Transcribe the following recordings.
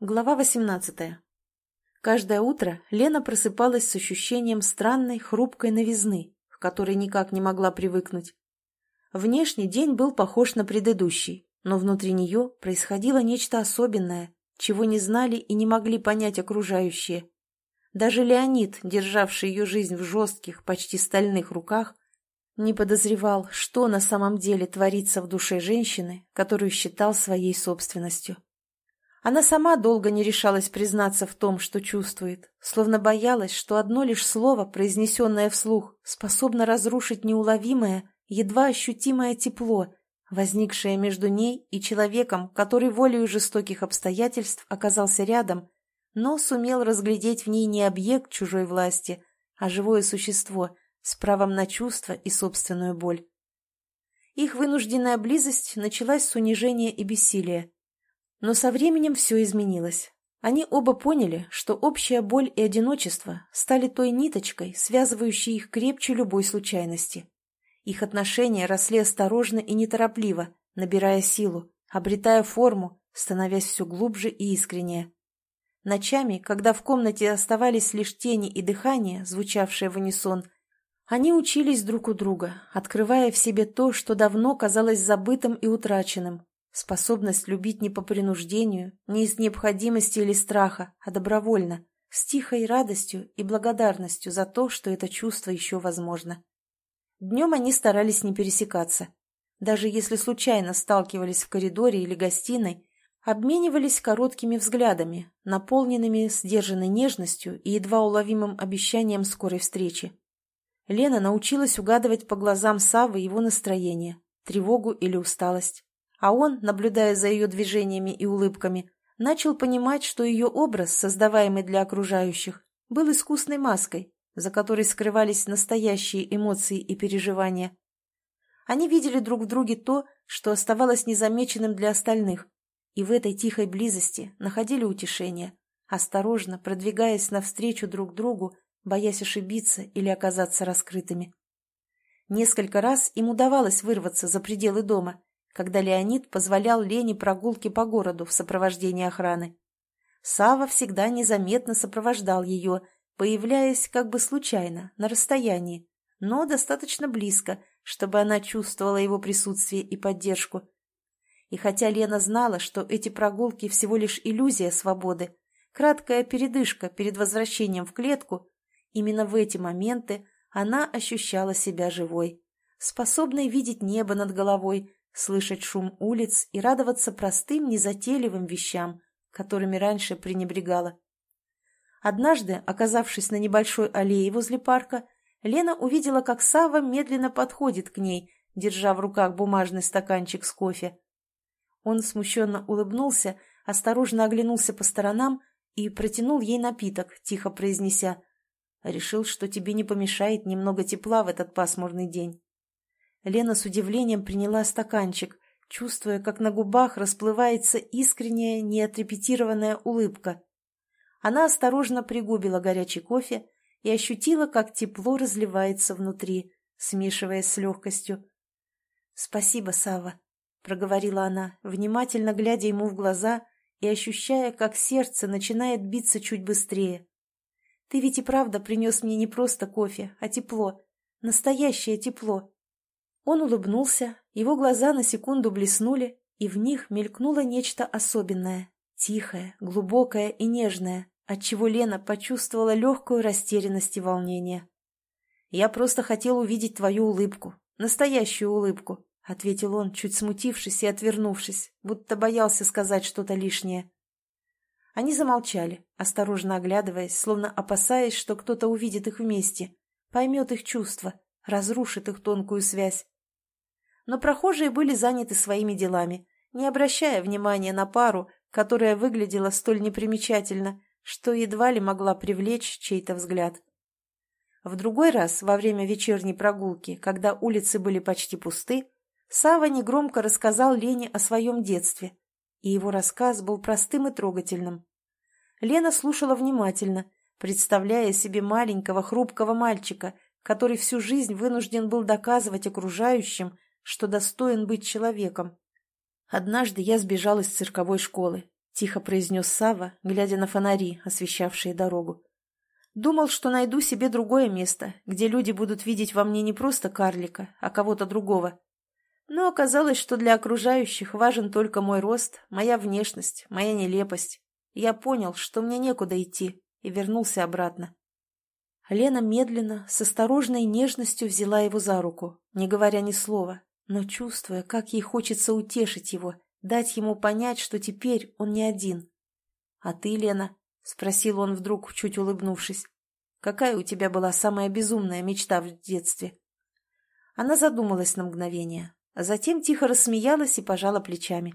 Глава 18. Каждое утро Лена просыпалась с ощущением странной, хрупкой новизны, к которой никак не могла привыкнуть. Внешний день был похож на предыдущий, но внутри нее происходило нечто особенное, чего не знали и не могли понять окружающие. Даже Леонид, державший ее жизнь в жестких, почти стальных руках, не подозревал, что на самом деле творится в душе женщины, которую считал своей собственностью. Она сама долго не решалась признаться в том, что чувствует, словно боялась, что одно лишь слово, произнесенное вслух, способно разрушить неуловимое, едва ощутимое тепло, возникшее между ней и человеком, который волею жестоких обстоятельств оказался рядом, но сумел разглядеть в ней не объект чужой власти, а живое существо с правом на чувство и собственную боль. Их вынужденная близость началась с унижения и бессилия. Но со временем все изменилось. Они оба поняли, что общая боль и одиночество стали той ниточкой, связывающей их крепче любой случайности. Их отношения росли осторожно и неторопливо, набирая силу, обретая форму, становясь все глубже и искреннее. Ночами, когда в комнате оставались лишь тени и дыхание, звучавшее в унисон, они учились друг у друга, открывая в себе то, что давно казалось забытым и утраченным, Способность любить не по принуждению, не из необходимости или страха, а добровольно, с тихой радостью и благодарностью за то, что это чувство еще возможно. Днем они старались не пересекаться. Даже если случайно сталкивались в коридоре или гостиной, обменивались короткими взглядами, наполненными сдержанной нежностью и едва уловимым обещанием скорой встречи. Лена научилась угадывать по глазам Савы его настроение, тревогу или усталость. А он, наблюдая за ее движениями и улыбками, начал понимать, что ее образ, создаваемый для окружающих, был искусной маской, за которой скрывались настоящие эмоции и переживания. Они видели друг в друге то, что оставалось незамеченным для остальных, и в этой тихой близости находили утешение, осторожно продвигаясь навстречу друг другу, боясь ошибиться или оказаться раскрытыми. Несколько раз им удавалось вырваться за пределы дома, когда Леонид позволял Лене прогулки по городу в сопровождении охраны. Сава всегда незаметно сопровождал ее, появляясь как бы случайно, на расстоянии, но достаточно близко, чтобы она чувствовала его присутствие и поддержку. И хотя Лена знала, что эти прогулки всего лишь иллюзия свободы, краткая передышка перед возвращением в клетку, именно в эти моменты она ощущала себя живой, способной видеть небо над головой, слышать шум улиц и радоваться простым, незатейливым вещам, которыми раньше пренебрегала. Однажды, оказавшись на небольшой аллее возле парка, Лена увидела, как Сава медленно подходит к ней, держа в руках бумажный стаканчик с кофе. Он смущенно улыбнулся, осторожно оглянулся по сторонам и протянул ей напиток, тихо произнеся «Решил, что тебе не помешает немного тепла в этот пасмурный день». Лена с удивлением приняла стаканчик, чувствуя, как на губах расплывается искренняя, неотрепетированная улыбка. Она осторожно пригубила горячий кофе и ощутила, как тепло разливается внутри, смешиваясь с легкостью. «Спасибо, Сава, проговорила она, внимательно глядя ему в глаза и ощущая, как сердце начинает биться чуть быстрее. «Ты ведь и правда принес мне не просто кофе, а тепло, настоящее тепло». Он улыбнулся, его глаза на секунду блеснули, и в них мелькнуло нечто особенное, тихое, глубокое и нежное, отчего Лена почувствовала легкую растерянность и волнение. «Я просто хотел увидеть твою улыбку, настоящую улыбку», — ответил он, чуть смутившись и отвернувшись, будто боялся сказать что-то лишнее. Они замолчали, осторожно оглядываясь, словно опасаясь, что кто-то увидит их вместе, поймет их чувства, разрушит их тонкую связь но прохожие были заняты своими делами, не обращая внимания на пару, которая выглядела столь непримечательно, что едва ли могла привлечь чей-то взгляд. В другой раз, во время вечерней прогулки, когда улицы были почти пусты, Сава негромко рассказал Лене о своем детстве, и его рассказ был простым и трогательным. Лена слушала внимательно, представляя себе маленького хрупкого мальчика, который всю жизнь вынужден был доказывать окружающим, что достоин быть человеком. Однажды я сбежал из цирковой школы. тихо произнес Сава, глядя на фонари, освещавшие дорогу. Думал, что найду себе другое место, где люди будут видеть во мне не просто карлика, а кого-то другого. Но оказалось, что для окружающих важен только мой рост, моя внешность, моя нелепость. Я понял, что мне некуда идти, и вернулся обратно. Лена медленно, с осторожной нежностью взяла его за руку, не говоря ни слова, но чувствуя, как ей хочется утешить его, дать ему понять, что теперь он не один. «А ты, Лена?» — спросил он вдруг, чуть улыбнувшись. «Какая у тебя была самая безумная мечта в детстве?» Она задумалась на мгновение, а затем тихо рассмеялась и пожала плечами.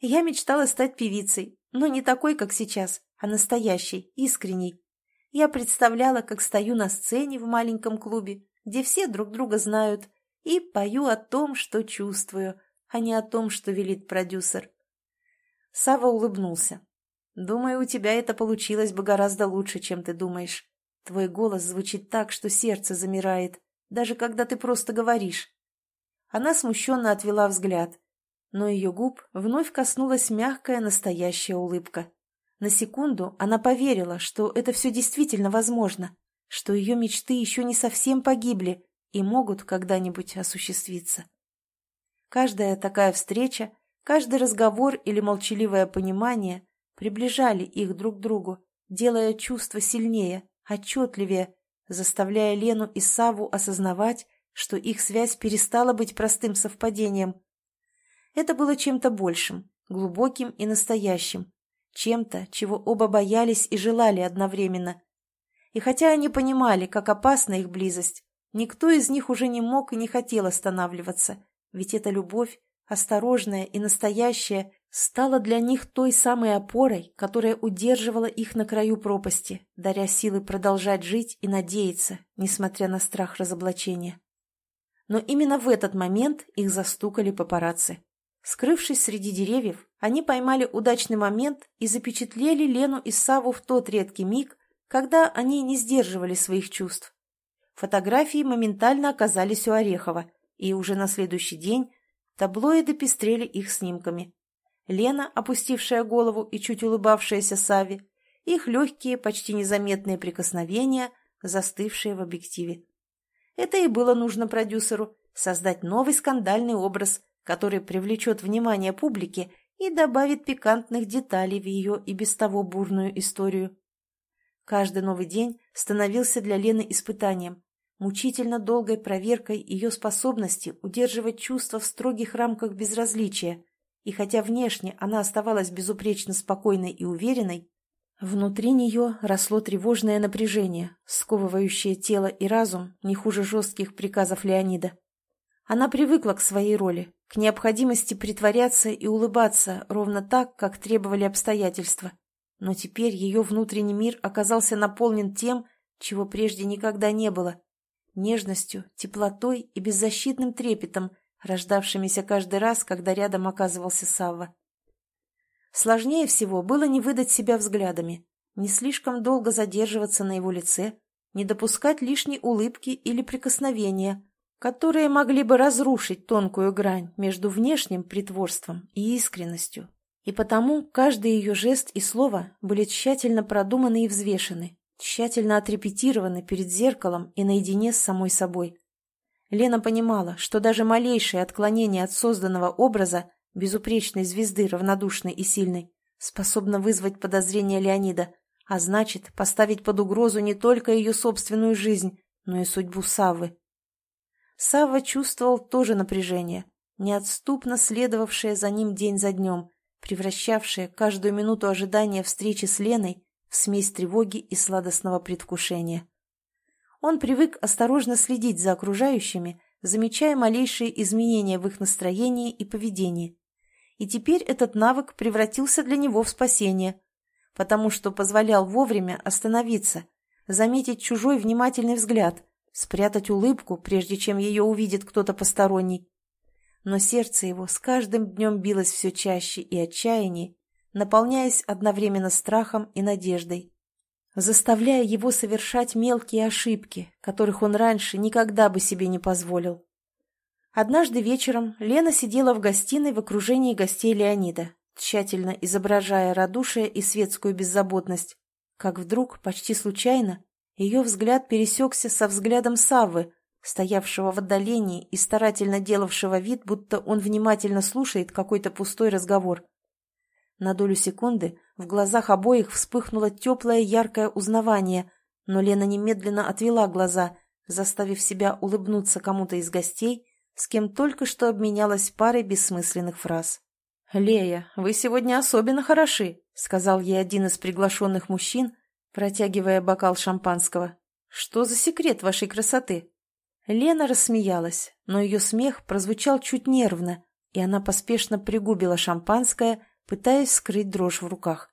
«Я мечтала стать певицей, но не такой, как сейчас, а настоящей, искренней. Я представляла, как стою на сцене в маленьком клубе, где все друг друга знают, и пою о том, что чувствую, а не о том, что велит продюсер. Сава улыбнулся. «Думаю, у тебя это получилось бы гораздо лучше, чем ты думаешь. Твой голос звучит так, что сердце замирает, даже когда ты просто говоришь». Она смущенно отвела взгляд, но ее губ вновь коснулась мягкая настоящая улыбка. На секунду она поверила, что это все действительно возможно, что ее мечты еще не совсем погибли и могут когда-нибудь осуществиться. Каждая такая встреча, каждый разговор или молчаливое понимание приближали их друг к другу, делая чувства сильнее, отчетливее, заставляя Лену и Саву осознавать, что их связь перестала быть простым совпадением. Это было чем-то большим, глубоким и настоящим, чем-то, чего оба боялись и желали одновременно. И хотя они понимали, как опасна их близость, никто из них уже не мог и не хотел останавливаться, ведь эта любовь, осторожная и настоящая, стала для них той самой опорой, которая удерживала их на краю пропасти, даря силы продолжать жить и надеяться, несмотря на страх разоблачения. Но именно в этот момент их застукали папарацци. Скрывшись среди деревьев, они поймали удачный момент и запечатлели Лену и Саву в тот редкий миг, когда они не сдерживали своих чувств. Фотографии моментально оказались у Орехова, и уже на следующий день таблоиды пестрели их снимками. Лена, опустившая голову и чуть улыбавшаяся Саве, их легкие, почти незаметные прикосновения, застывшие в объективе. Это и было нужно продюсеру – создать новый скандальный образ, который привлечет внимание публики и добавит пикантных деталей в ее и без того бурную историю. Каждый новый день становился для Лены испытанием, мучительно долгой проверкой ее способности удерживать чувства в строгих рамках безразличия, и хотя внешне она оставалась безупречно спокойной и уверенной, внутри нее росло тревожное напряжение, сковывающее тело и разум не хуже жестких приказов Леонида. Она привыкла к своей роли, к необходимости притворяться и улыбаться ровно так, как требовали обстоятельства. Но теперь ее внутренний мир оказался наполнен тем, чего прежде никогда не было. Нежностью, теплотой и беззащитным трепетом, рождавшимися каждый раз, когда рядом оказывался Савва. Сложнее всего было не выдать себя взглядами, не слишком долго задерживаться на его лице, не допускать лишней улыбки или прикосновения, которые могли бы разрушить тонкую грань между внешним притворством и искренностью. И потому каждый ее жест и слово были тщательно продуманы и взвешены, тщательно отрепетированы перед зеркалом и наедине с самой собой. Лена понимала, что даже малейшее отклонение от созданного образа безупречной звезды, равнодушной и сильной, способно вызвать подозрение Леонида, а значит, поставить под угрозу не только ее собственную жизнь, но и судьбу Саввы. Савва чувствовал тоже напряжение, неотступно следовавшее за ним день за днем, превращавшее каждую минуту ожидания встречи с Леной смесь тревоги и сладостного предвкушения. Он привык осторожно следить за окружающими, замечая малейшие изменения в их настроении и поведении. И теперь этот навык превратился для него в спасение, потому что позволял вовремя остановиться, заметить чужой внимательный взгляд – спрятать улыбку, прежде чем ее увидит кто-то посторонний. Но сердце его с каждым днем билось все чаще и отчаяннее, наполняясь одновременно страхом и надеждой, заставляя его совершать мелкие ошибки, которых он раньше никогда бы себе не позволил. Однажды вечером Лена сидела в гостиной в окружении гостей Леонида, тщательно изображая радушие и светскую беззаботность, как вдруг, почти случайно, ее взгляд пересекся со взглядом Саввы, стоявшего в отдалении и старательно делавшего вид, будто он внимательно слушает какой-то пустой разговор. На долю секунды в глазах обоих вспыхнуло теплое яркое узнавание, но Лена немедленно отвела глаза, заставив себя улыбнуться кому-то из гостей, с кем только что обменялась парой бессмысленных фраз. «Лея, вы сегодня особенно хороши», — сказал ей один из приглашенных мужчин, протягивая бокал шампанского. «Что за секрет вашей красоты?» Лена рассмеялась, но ее смех прозвучал чуть нервно, и она поспешно пригубила шампанское, пытаясь скрыть дрожь в руках.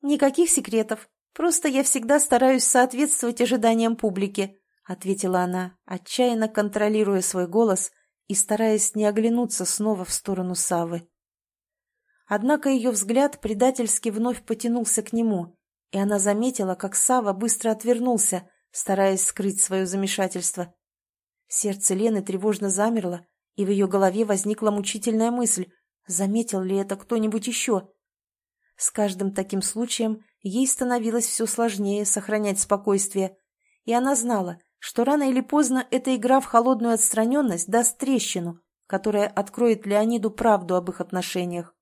«Никаких секретов. Просто я всегда стараюсь соответствовать ожиданиям публики», — ответила она, отчаянно контролируя свой голос и стараясь не оглянуться снова в сторону Савы. Однако ее взгляд предательски вновь потянулся к нему, и она заметила, как Сава быстро отвернулся, стараясь скрыть свое замешательство. Сердце Лены тревожно замерло, и в ее голове возникла мучительная мысль, заметил ли это кто-нибудь еще. С каждым таким случаем ей становилось все сложнее сохранять спокойствие, и она знала, что рано или поздно эта игра в холодную отстраненность даст трещину, которая откроет Леониду правду об их отношениях.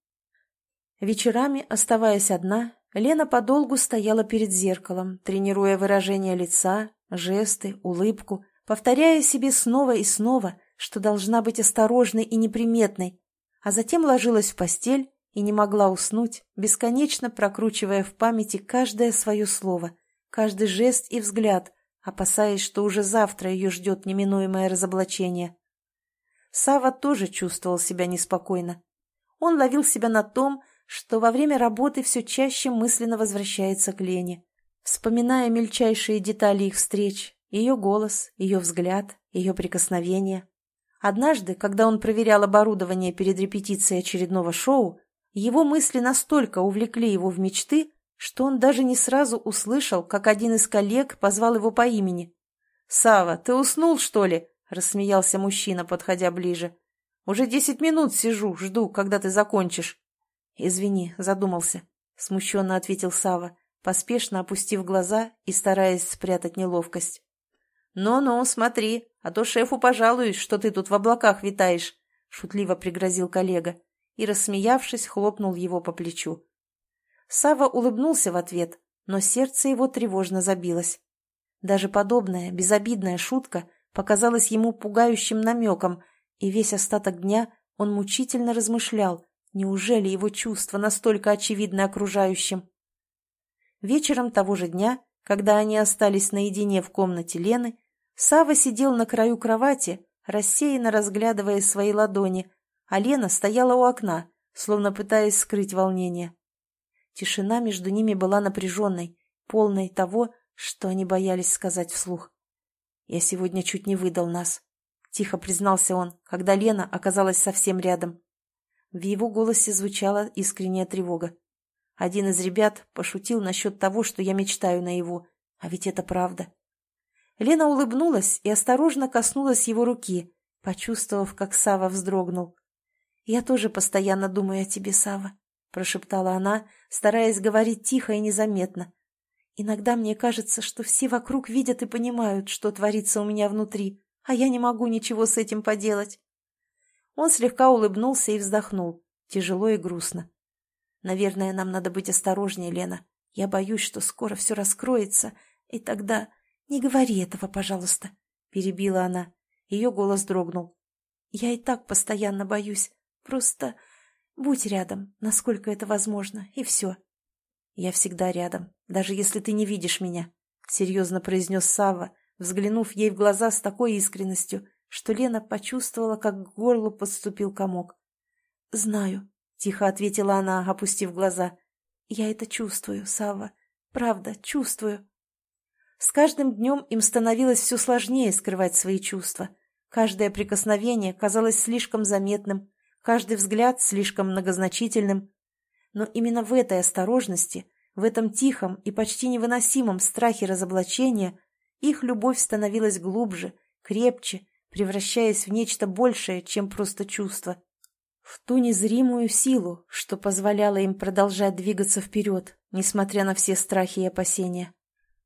Вечерами, оставаясь одна, Лена подолгу стояла перед зеркалом, тренируя выражение лица, жесты, улыбку, повторяя себе снова и снова, что должна быть осторожной и неприметной, а затем ложилась в постель и не могла уснуть, бесконечно прокручивая в памяти каждое свое слово, каждый жест и взгляд, опасаясь, что уже завтра ее ждет неминуемое разоблачение. Сава тоже чувствовал себя неспокойно. Он ловил себя на том, что во время работы все чаще мысленно возвращается к Лене, вспоминая мельчайшие детали их встреч, ее голос, ее взгляд, ее прикосновения. Однажды, когда он проверял оборудование перед репетицией очередного шоу, его мысли настолько увлекли его в мечты, что он даже не сразу услышал, как один из коллег позвал его по имени. «Сава, ты уснул, что ли?» — рассмеялся мужчина, подходя ближе. «Уже десять минут сижу, жду, когда ты закончишь». «Извини, задумался», — смущенно ответил Сава, поспешно опустив глаза и стараясь спрятать неловкость. «Ну-ну, смотри, а то шефу пожалуюсь, что ты тут в облаках витаешь», — шутливо пригрозил коллега и, рассмеявшись, хлопнул его по плечу. Сава улыбнулся в ответ, но сердце его тревожно забилось. Даже подобная, безобидная шутка показалась ему пугающим намеком, и весь остаток дня он мучительно размышлял, Неужели его чувства настолько очевидны окружающим? Вечером того же дня, когда они остались наедине в комнате Лены, Сава сидел на краю кровати, рассеянно разглядывая свои ладони, а Лена стояла у окна, словно пытаясь скрыть волнение. Тишина между ними была напряженной, полной того, что они боялись сказать вслух. «Я сегодня чуть не выдал нас», — тихо признался он, когда Лена оказалась совсем рядом. В его голосе звучала искренняя тревога. Один из ребят пошутил насчет того, что я мечтаю на его, а ведь это правда. Лена улыбнулась и осторожно коснулась его руки, почувствовав, как Сава вздрогнул. «Я тоже постоянно думаю о тебе, Сава», — прошептала она, стараясь говорить тихо и незаметно. «Иногда мне кажется, что все вокруг видят и понимают, что творится у меня внутри, а я не могу ничего с этим поделать. Он слегка улыбнулся и вздохнул, тяжело и грустно. «Наверное, нам надо быть осторожнее, Лена. Я боюсь, что скоро все раскроется, и тогда... Не говори этого, пожалуйста», — перебила она. Ее голос дрогнул. «Я и так постоянно боюсь. Просто будь рядом, насколько это возможно, и все». «Я всегда рядом, даже если ты не видишь меня», — серьезно произнес Савва, взглянув ей в глаза с такой искренностью, что Лена почувствовала, как к горлу подступил комок. «Знаю», — тихо ответила она, опустив глаза. «Я это чувствую, Савва. Правда, чувствую». С каждым днем им становилось все сложнее скрывать свои чувства. Каждое прикосновение казалось слишком заметным, каждый взгляд слишком многозначительным. Но именно в этой осторожности, в этом тихом и почти невыносимом страхе разоблачения их любовь становилась глубже, крепче превращаясь в нечто большее, чем просто чувство. в ту незримую силу, что позволяло им продолжать двигаться вперед, несмотря на все страхи и опасения.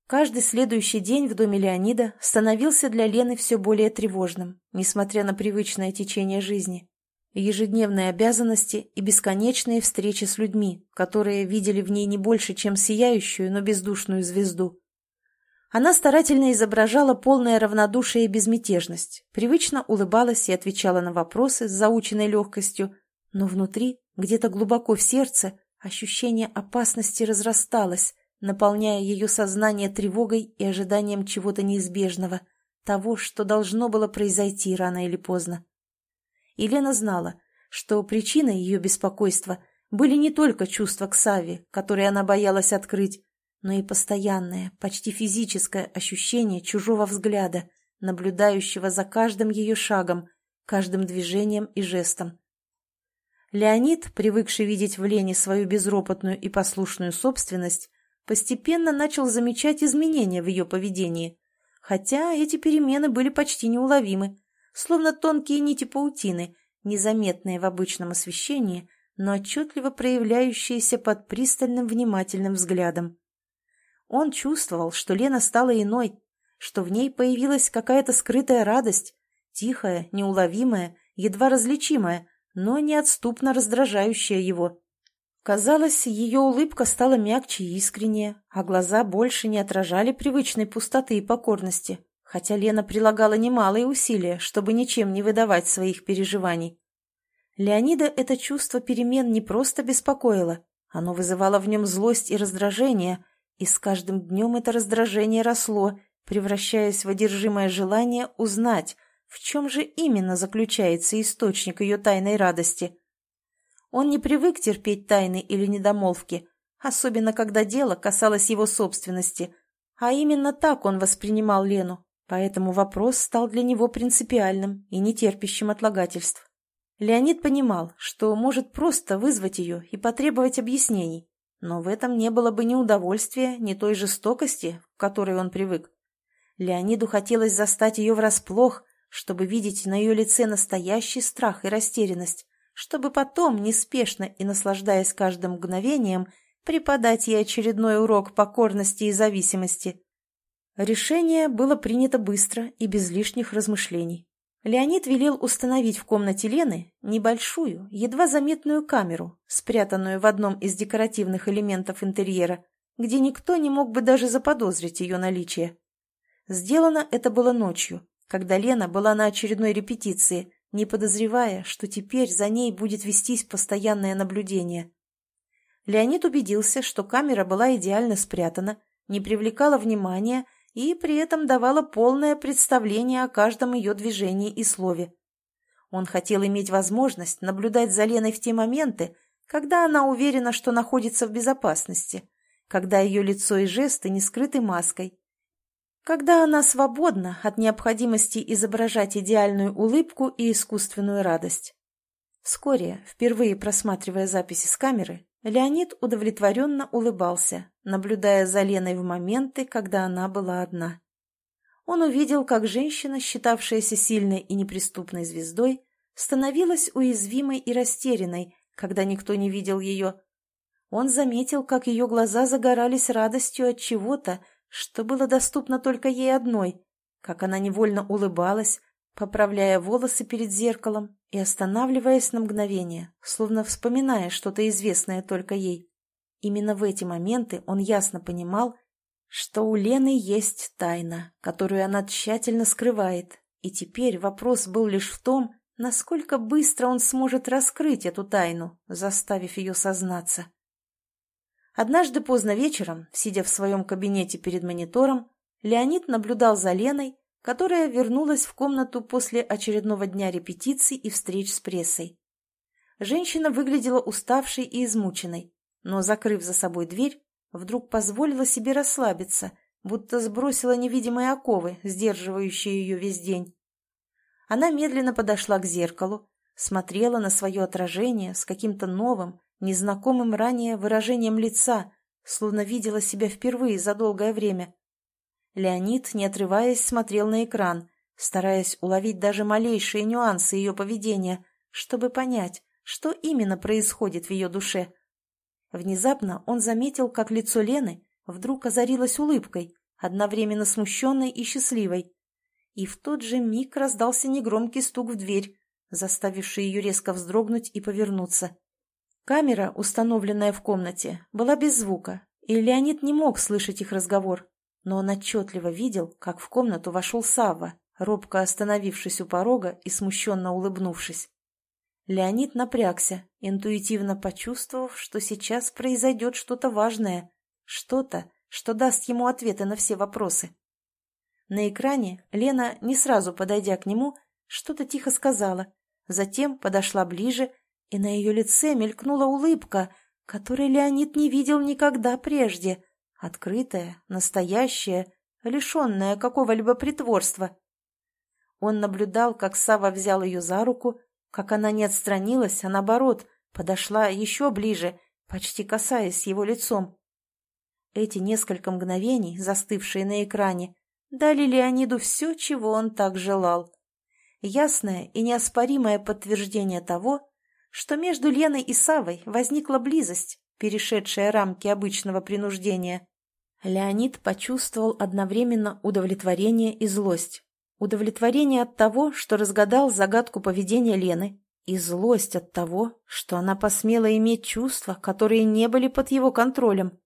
Каждый следующий день в доме Леонида становился для Лены все более тревожным, несмотря на привычное течение жизни. Ежедневные обязанности и бесконечные встречи с людьми, которые видели в ней не больше, чем сияющую, но бездушную звезду. Она старательно изображала полное равнодушие и безмятежность, привычно улыбалась и отвечала на вопросы с заученной легкостью, но внутри, где-то глубоко в сердце, ощущение опасности разрасталось, наполняя ее сознание тревогой и ожиданием чего-то неизбежного, того, что должно было произойти рано или поздно. Елена знала, что причиной ее беспокойства были не только чувства к Саве, которые она боялась открыть, но и постоянное, почти физическое ощущение чужого взгляда, наблюдающего за каждым ее шагом, каждым движением и жестом. Леонид, привыкший видеть в Лене свою безропотную и послушную собственность, постепенно начал замечать изменения в ее поведении, хотя эти перемены были почти неуловимы, словно тонкие нити паутины, незаметные в обычном освещении, но отчетливо проявляющиеся под пристальным внимательным взглядом. Он чувствовал, что Лена стала иной, что в ней появилась какая-то скрытая радость, тихая, неуловимая, едва различимая, но неотступно раздражающая его. Казалось, ее улыбка стала мягче и искреннее, а глаза больше не отражали привычной пустоты и покорности, хотя Лена прилагала немалые усилия, чтобы ничем не выдавать своих переживаний. Леонида это чувство перемен не просто беспокоило, оно вызывало в нем злость и раздражение, и с каждым днем это раздражение росло, превращаясь в одержимое желание узнать, в чем же именно заключается источник ее тайной радости. Он не привык терпеть тайны или недомолвки, особенно когда дело касалось его собственности, а именно так он воспринимал Лену, поэтому вопрос стал для него принципиальным и нетерпящим отлагательств. Леонид понимал, что может просто вызвать ее и потребовать объяснений, но в этом не было бы ни удовольствия, ни той жестокости, к которой он привык. Леониду хотелось застать ее врасплох, чтобы видеть на ее лице настоящий страх и растерянность, чтобы потом, неспешно и наслаждаясь каждым мгновением, преподать ей очередной урок покорности и зависимости. Решение было принято быстро и без лишних размышлений. Леонид велел установить в комнате Лены небольшую, едва заметную камеру, спрятанную в одном из декоративных элементов интерьера, где никто не мог бы даже заподозрить ее наличие. Сделано это было ночью, когда Лена была на очередной репетиции, не подозревая, что теперь за ней будет вестись постоянное наблюдение. Леонид убедился, что камера была идеально спрятана, не привлекала внимания и при этом давала полное представление о каждом ее движении и слове. Он хотел иметь возможность наблюдать за Леной в те моменты, когда она уверена, что находится в безопасности, когда ее лицо и жесты не скрыты маской, когда она свободна от необходимости изображать идеальную улыбку и искусственную радость. Вскоре, впервые просматривая записи с камеры, Леонид удовлетворенно улыбался, наблюдая за Леной в моменты, когда она была одна. Он увидел, как женщина, считавшаяся сильной и неприступной звездой, становилась уязвимой и растерянной, когда никто не видел ее. Он заметил, как ее глаза загорались радостью от чего-то, что было доступно только ей одной, как она невольно улыбалась, поправляя волосы перед зеркалом и останавливаясь на мгновение, словно вспоминая что-то известное только ей. Именно в эти моменты он ясно понимал, что у Лены есть тайна, которую она тщательно скрывает, и теперь вопрос был лишь в том, насколько быстро он сможет раскрыть эту тайну, заставив ее сознаться. Однажды поздно вечером, сидя в своем кабинете перед монитором, Леонид наблюдал за Леной, которая вернулась в комнату после очередного дня репетиций и встреч с прессой. Женщина выглядела уставшей и измученной, но, закрыв за собой дверь, вдруг позволила себе расслабиться, будто сбросила невидимые оковы, сдерживающие ее весь день. Она медленно подошла к зеркалу, смотрела на свое отражение с каким-то новым, незнакомым ранее выражением лица, словно видела себя впервые за долгое время. Леонид, не отрываясь, смотрел на экран, стараясь уловить даже малейшие нюансы ее поведения, чтобы понять, что именно происходит в ее душе. Внезапно он заметил, как лицо Лены вдруг озарилось улыбкой, одновременно смущенной и счастливой. И в тот же миг раздался негромкий стук в дверь, заставивший ее резко вздрогнуть и повернуться. Камера, установленная в комнате, была без звука, и Леонид не мог слышать их разговор, но он отчетливо видел, как в комнату вошел Савва, робко остановившись у порога и смущенно улыбнувшись. Леонид напрягся, интуитивно почувствовав, что сейчас произойдет что-то важное, что-то, что даст ему ответы на все вопросы. На экране Лена, не сразу подойдя к нему, что-то тихо сказала, затем подошла ближе, и на ее лице мелькнула улыбка, которой Леонид не видел никогда прежде, открытая, настоящая, лишенная какого-либо притворства. Он наблюдал, как Сава взял ее за руку, как она не отстранилась, а наоборот, подошла еще ближе, почти касаясь его лицом. Эти несколько мгновений, застывшие на экране, дали Леониду все, чего он так желал. Ясное и неоспоримое подтверждение того, что между Леной и Савой возникла близость, перешедшая рамки обычного принуждения. Леонид почувствовал одновременно удовлетворение и злость. Удовлетворение от того, что разгадал загадку поведения Лены, и злость от того, что она посмела иметь чувства, которые не были под его контролем.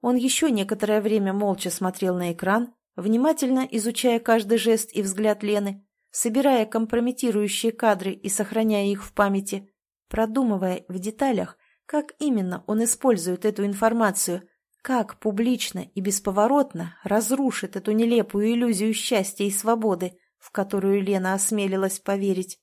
Он еще некоторое время молча смотрел на экран, внимательно изучая каждый жест и взгляд Лены, собирая компрометирующие кадры и сохраняя их в памяти, продумывая в деталях, как именно он использует эту информацию – как публично и бесповоротно разрушит эту нелепую иллюзию счастья и свободы, в которую Лена осмелилась поверить.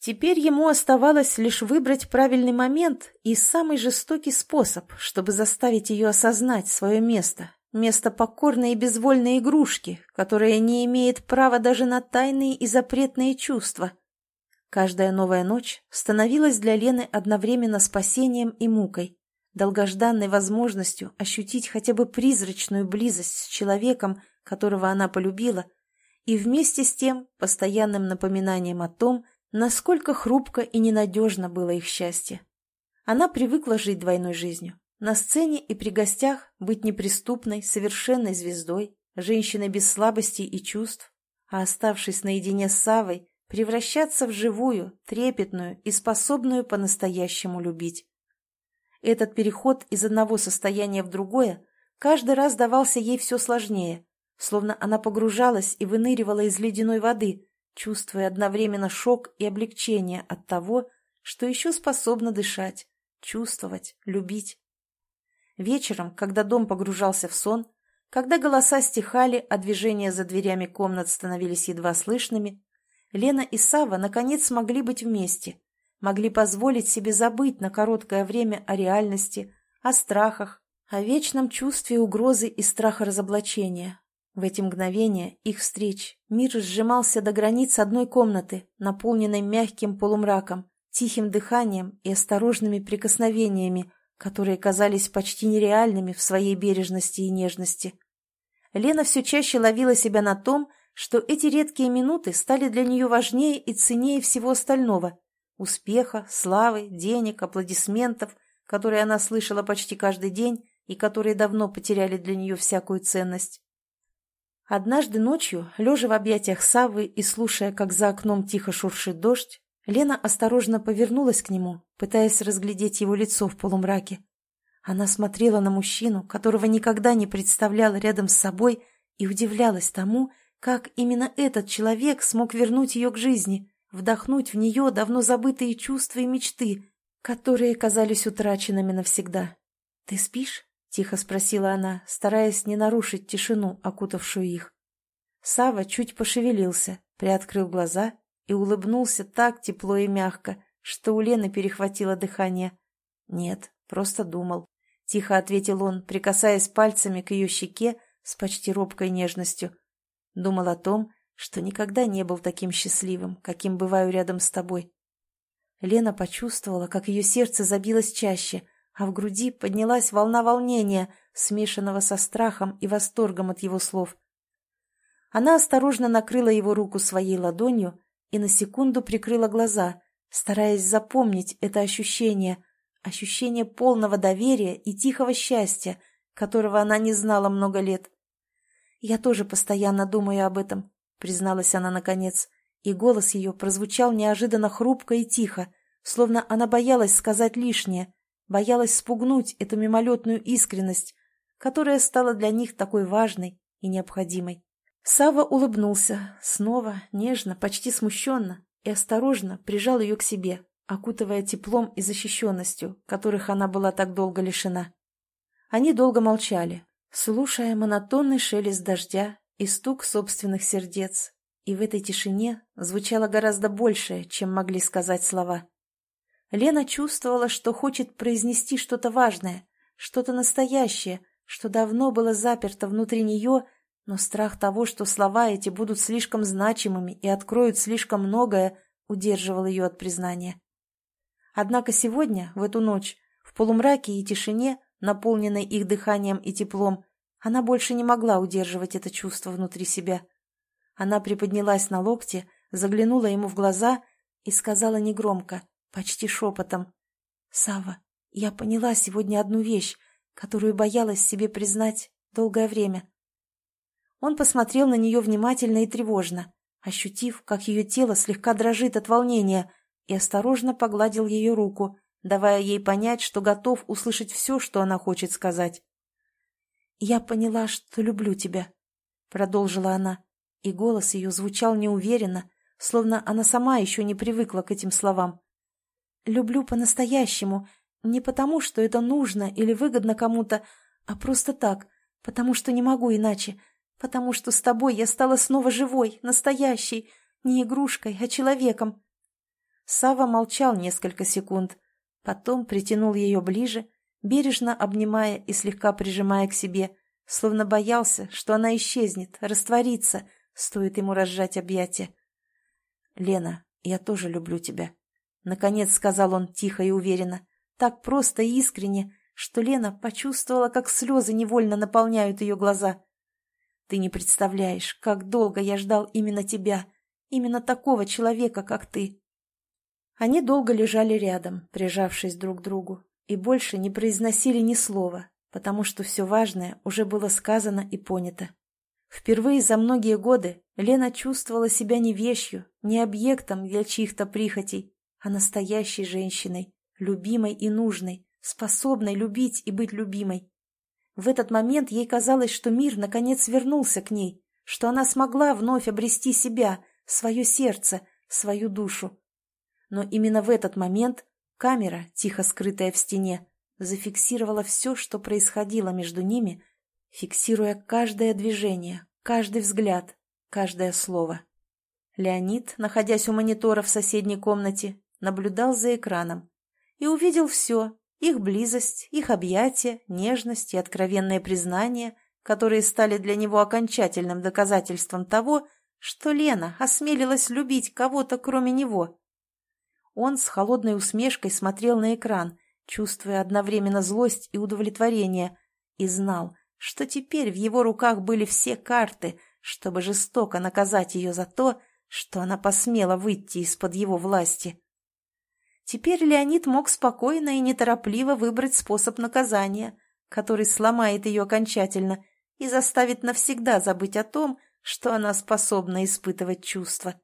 Теперь ему оставалось лишь выбрать правильный момент и самый жестокий способ, чтобы заставить ее осознать свое место, место покорной и безвольной игрушки, которая не имеет права даже на тайные и запретные чувства. Каждая новая ночь становилась для Лены одновременно спасением и мукой долгожданной возможностью ощутить хотя бы призрачную близость с человеком, которого она полюбила, и вместе с тем постоянным напоминанием о том, насколько хрупко и ненадежно было их счастье. Она привыкла жить двойной жизнью. На сцене и при гостях быть неприступной, совершенной звездой, женщиной без слабостей и чувств, а оставшись наедине с Савой, превращаться в живую, трепетную и способную по-настоящему любить. Этот переход из одного состояния в другое каждый раз давался ей все сложнее, словно она погружалась и выныривала из ледяной воды, чувствуя одновременно шок и облегчение от того, что еще способна дышать, чувствовать, любить. Вечером, когда дом погружался в сон, когда голоса стихали, а движения за дверями комнат становились едва слышными, Лена и Сава наконец смогли быть вместе, могли позволить себе забыть на короткое время о реальности, о страхах, о вечном чувстве угрозы и страха разоблачения. В эти мгновения их встреч мир сжимался до границ одной комнаты, наполненной мягким полумраком, тихим дыханием и осторожными прикосновениями, которые казались почти нереальными в своей бережности и нежности. Лена все чаще ловила себя на том, что эти редкие минуты стали для нее важнее и ценнее всего остального – Успеха, славы, денег, аплодисментов, которые она слышала почти каждый день и которые давно потеряли для нее всякую ценность. Однажды ночью, лежа в объятиях Савы и слушая, как за окном тихо шуршит дождь, Лена осторожно повернулась к нему, пытаясь разглядеть его лицо в полумраке. Она смотрела на мужчину, которого никогда не представляла рядом с собой, и удивлялась тому, как именно этот человек смог вернуть ее к жизни, вдохнуть в нее давно забытые чувства и мечты, которые казались утраченными навсегда. «Ты спишь?» — тихо спросила она, стараясь не нарушить тишину, окутавшую их. Сава чуть пошевелился, приоткрыл глаза и улыбнулся так тепло и мягко, что у Лены перехватило дыхание. «Нет, просто думал», — тихо ответил он, прикасаясь пальцами к ее щеке с почти робкой нежностью. Думал о том, что никогда не был таким счастливым, каким бываю рядом с тобой. Лена почувствовала, как ее сердце забилось чаще, а в груди поднялась волна волнения, смешанного со страхом и восторгом от его слов. Она осторожно накрыла его руку своей ладонью и на секунду прикрыла глаза, стараясь запомнить это ощущение, ощущение полного доверия и тихого счастья, которого она не знала много лет. «Я тоже постоянно думаю об этом», — призналась она наконец, и голос ее прозвучал неожиданно хрупко и тихо, словно она боялась сказать лишнее, боялась спугнуть эту мимолетную искренность, которая стала для них такой важной и необходимой. Сава улыбнулся, снова, нежно, почти смущенно, и осторожно прижал ее к себе, окутывая теплом и защищенностью, которых она была так долго лишена. Они долго молчали, слушая монотонный шелест дождя и стук собственных сердец, и в этой тишине звучало гораздо большее, чем могли сказать слова. Лена чувствовала, что хочет произнести что-то важное, что-то настоящее, что давно было заперто внутри нее, но страх того, что слова эти будут слишком значимыми и откроют слишком многое, удерживал ее от признания. Однако сегодня, в эту ночь, в полумраке и тишине, наполненной их дыханием и теплом, она больше не могла удерживать это чувство внутри себя. Она приподнялась на локте, заглянула ему в глаза и сказала негромко, почти шепотом. «Сава, я поняла сегодня одну вещь, которую боялась себе признать долгое время. Он посмотрел на нее внимательно и тревожно, ощутив, как ее тело слегка дрожит от волнения, и осторожно погладил ее руку, давая ей понять, что готов услышать все, что она хочет сказать. «Я поняла, что люблю тебя», — продолжила она, и голос ее звучал неуверенно, словно она сама еще не привыкла к этим словам. «Люблю по-настоящему, не потому, что это нужно или выгодно кому-то, а просто так, потому что не могу иначе, потому что с тобой я стала снова живой, настоящей, не игрушкой, а человеком. Сава молчал несколько секунд, потом притянул ее ближе, бережно обнимая и слегка прижимая к себе, словно боялся, что она исчезнет, растворится, стоит ему разжать объятия. «Лена, я тоже люблю тебя», — наконец сказал он тихо и уверенно, так просто и искренне, что Лена почувствовала, как слезы невольно наполняют ее глаза. Ты не представляешь, как долго я ждал именно тебя, именно такого человека, как ты. Они долго лежали рядом, прижавшись друг к другу, и больше не произносили ни слова, потому что все важное уже было сказано и понято. Впервые за многие годы Лена чувствовала себя не вещью, не объектом для чьих-то прихотей, а настоящей женщиной, любимой и нужной, способной любить и быть любимой. В этот момент ей казалось, что мир наконец вернулся к ней, что она смогла вновь обрести себя, свое сердце, свою душу. Но именно в этот момент камера, тихо скрытая в стене, зафиксировала все, что происходило между ними, фиксируя каждое движение, каждый взгляд, каждое слово. Леонид, находясь у монитора в соседней комнате, наблюдал за экраном и увидел все, их близость, их объятия, нежность и откровенное признание, которые стали для него окончательным доказательством того, что Лена осмелилась любить кого-то кроме него. Он с холодной усмешкой смотрел на экран, чувствуя одновременно злость и удовлетворение, и знал, что теперь в его руках были все карты, чтобы жестоко наказать ее за то, что она посмела выйти из-под его власти. Теперь Леонид мог спокойно и неторопливо выбрать способ наказания, который сломает ее окончательно и заставит навсегда забыть о том, что она способна испытывать чувства.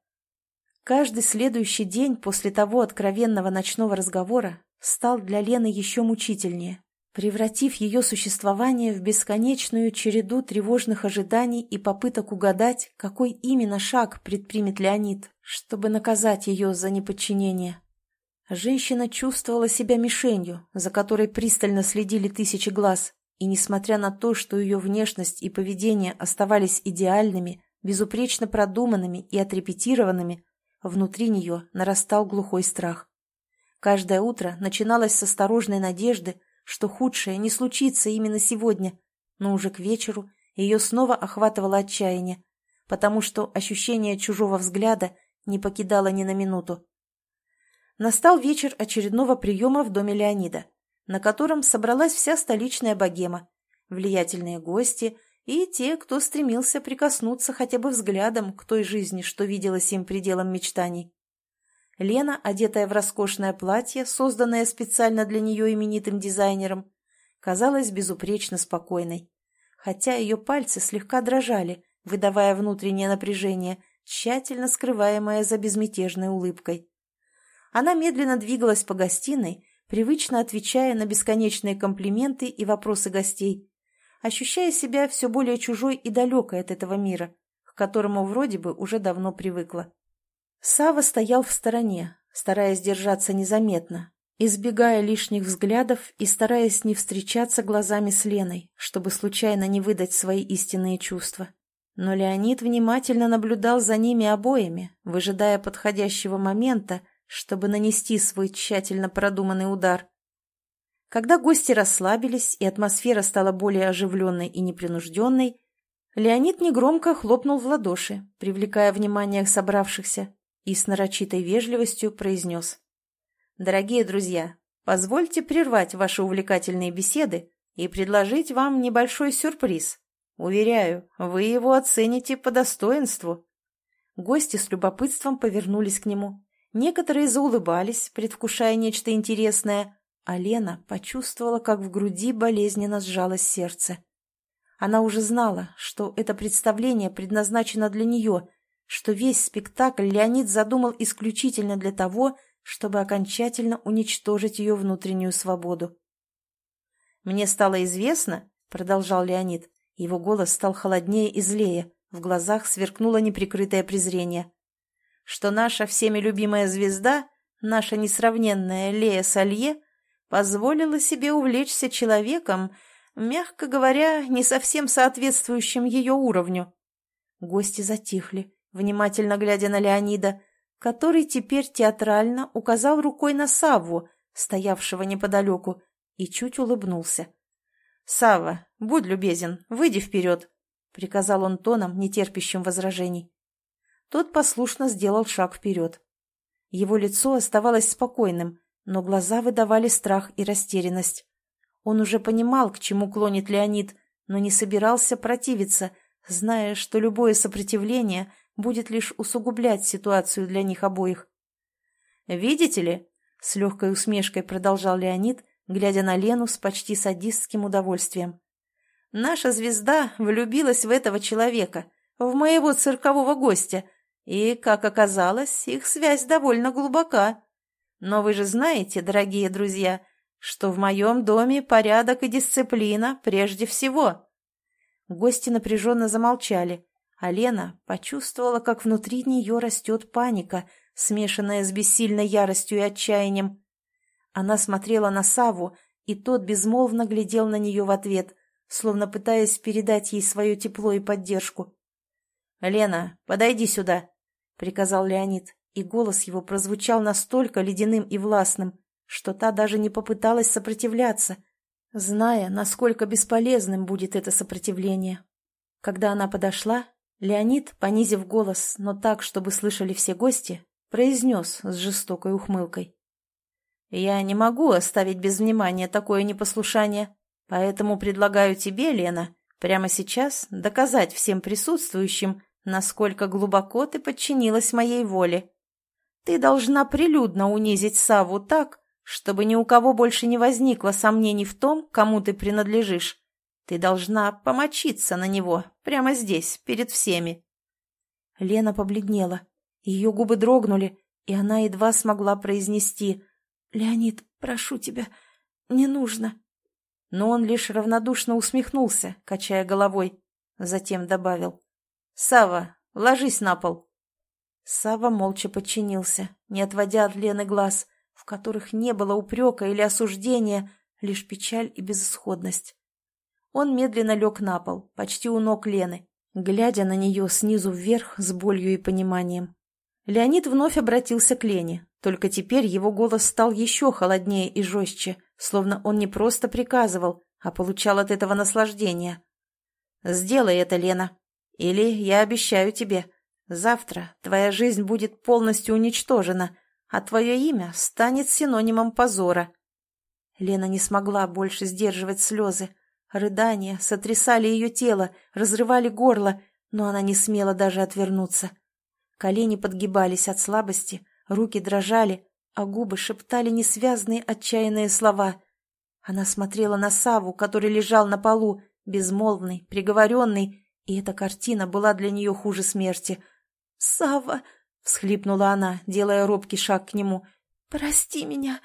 Каждый следующий день после того откровенного ночного разговора стал для Лены еще мучительнее, превратив ее существование в бесконечную череду тревожных ожиданий и попыток угадать, какой именно шаг предпримет Леонид, чтобы наказать ее за неподчинение. Женщина чувствовала себя мишенью, за которой пристально следили тысячи глаз, и, несмотря на то, что ее внешность и поведение оставались идеальными, безупречно продуманными и отрепетированными, внутри нее нарастал глухой страх. Каждое утро начиналось с осторожной надежды, что худшее не случится именно сегодня, но уже к вечеру ее снова охватывало отчаяние, потому что ощущение чужого взгляда не покидало ни на минуту. Настал вечер очередного приема в доме Леонида, на котором собралась вся столичная богема, влиятельные гости и те, кто стремился прикоснуться хотя бы взглядом к той жизни, что виделась им пределом мечтаний. Лена, одетая в роскошное платье, созданное специально для нее именитым дизайнером, казалась безупречно спокойной, хотя ее пальцы слегка дрожали, выдавая внутреннее напряжение, тщательно скрываемое за безмятежной улыбкой. Она медленно двигалась по гостиной, привычно отвечая на бесконечные комплименты и вопросы гостей, ощущая себя все более чужой и далекой от этого мира, к которому вроде бы уже давно привыкла. Сава стоял в стороне, стараясь держаться незаметно, избегая лишних взглядов и стараясь не встречаться глазами с Леной, чтобы случайно не выдать свои истинные чувства. Но Леонид внимательно наблюдал за ними обоими, выжидая подходящего момента, чтобы нанести свой тщательно продуманный удар. Когда гости расслабились и атмосфера стала более оживленной и непринужденной, Леонид негромко хлопнул в ладоши, привлекая внимание собравшихся, и с нарочитой вежливостью произнес. «Дорогие друзья, позвольте прервать ваши увлекательные беседы и предложить вам небольшой сюрприз. Уверяю, вы его оцените по достоинству». Гости с любопытством повернулись к нему. Некоторые заулыбались, предвкушая нечто интересное, а Лена почувствовала, как в груди болезненно сжалось сердце. Она уже знала, что это представление предназначено для нее, что весь спектакль Леонид задумал исключительно для того, чтобы окончательно уничтожить ее внутреннюю свободу. «Мне стало известно», — продолжал Леонид, его голос стал холоднее и злее, в глазах сверкнуло неприкрытое презрение, что наша всеми любимая звезда, наша несравненная Лея Салье, позволила себе увлечься человеком, мягко говоря, не совсем соответствующим ее уровню. Гости затихли, внимательно глядя на Леонида, который теперь театрально указал рукой на Савву, стоявшего неподалеку, и чуть улыбнулся. «Савва, будь любезен, выйди вперед», — приказал он тоном, нетерпящим возражений. Тот послушно сделал шаг вперед. Его лицо оставалось спокойным, но глаза выдавали страх и растерянность. Он уже понимал, к чему клонит Леонид, но не собирался противиться, зная, что любое сопротивление будет лишь усугублять ситуацию для них обоих. «Видите ли?» — с легкой усмешкой продолжал Леонид, глядя на Лену с почти садистским удовольствием. «Наша звезда влюбилась в этого человека, в моего циркового гостя, и, как оказалось, их связь довольно глубока. Но вы же знаете, дорогие друзья, что в моем доме порядок и дисциплина прежде всего». Гости напряженно замолчали, а Лена почувствовала, как внутри нее растет паника, смешанная с бессильной яростью и отчаянием. Она смотрела на Саву, и тот безмолвно глядел на нее в ответ, словно пытаясь передать ей свое тепло и поддержку. «Лена, подойди сюда», — приказал Леонид, и голос его прозвучал настолько ледяным и властным, что та даже не попыталась сопротивляться, зная, насколько бесполезным будет это сопротивление. Когда она подошла, Леонид, понизив голос, но так, чтобы слышали все гости, произнес с жестокой ухмылкой. «Я не могу оставить без внимания такое непослушание, поэтому предлагаю тебе, Лена, прямо сейчас доказать всем присутствующим, насколько глубоко ты подчинилась моей воле. Ты должна прилюдно унизить Саву так, чтобы ни у кого больше не возникло сомнений в том, кому ты принадлежишь, ты должна помочиться на него, прямо здесь, перед всеми. Лена побледнела. Ее губы дрогнули, и она едва смогла произнести «Леонид, прошу тебя, не нужно». Но он лишь равнодушно усмехнулся, качая головой. Затем добавил «Сава, ложись на пол». Сава молча подчинился, не отводя от Лены глаз, в которых не было упрека или осуждения, лишь печаль и безысходность. Он медленно лег на пол, почти у ног Лены, глядя на нее снизу вверх с болью и пониманием. Леонид вновь обратился к Лене, только теперь его голос стал еще холоднее и жестче, словно он не просто приказывал, а получал от этого наслаждение. «Сделай это, Лена. Или я обещаю тебе, завтра твоя жизнь будет полностью уничтожена, а твое имя станет синонимом позора». Лена не смогла больше сдерживать слезы, Рыдания сотрясали ее тело, разрывали горло, но она не смела даже отвернуться. Колени подгибались от слабости, руки дрожали, а губы шептали несвязные отчаянные слова. Она смотрела на Саву, который лежал на полу, безмолвный, приговоренный, и эта картина была для нее хуже смерти. «Сава!» — всхлипнула она, делая робкий шаг к нему. «Прости меня,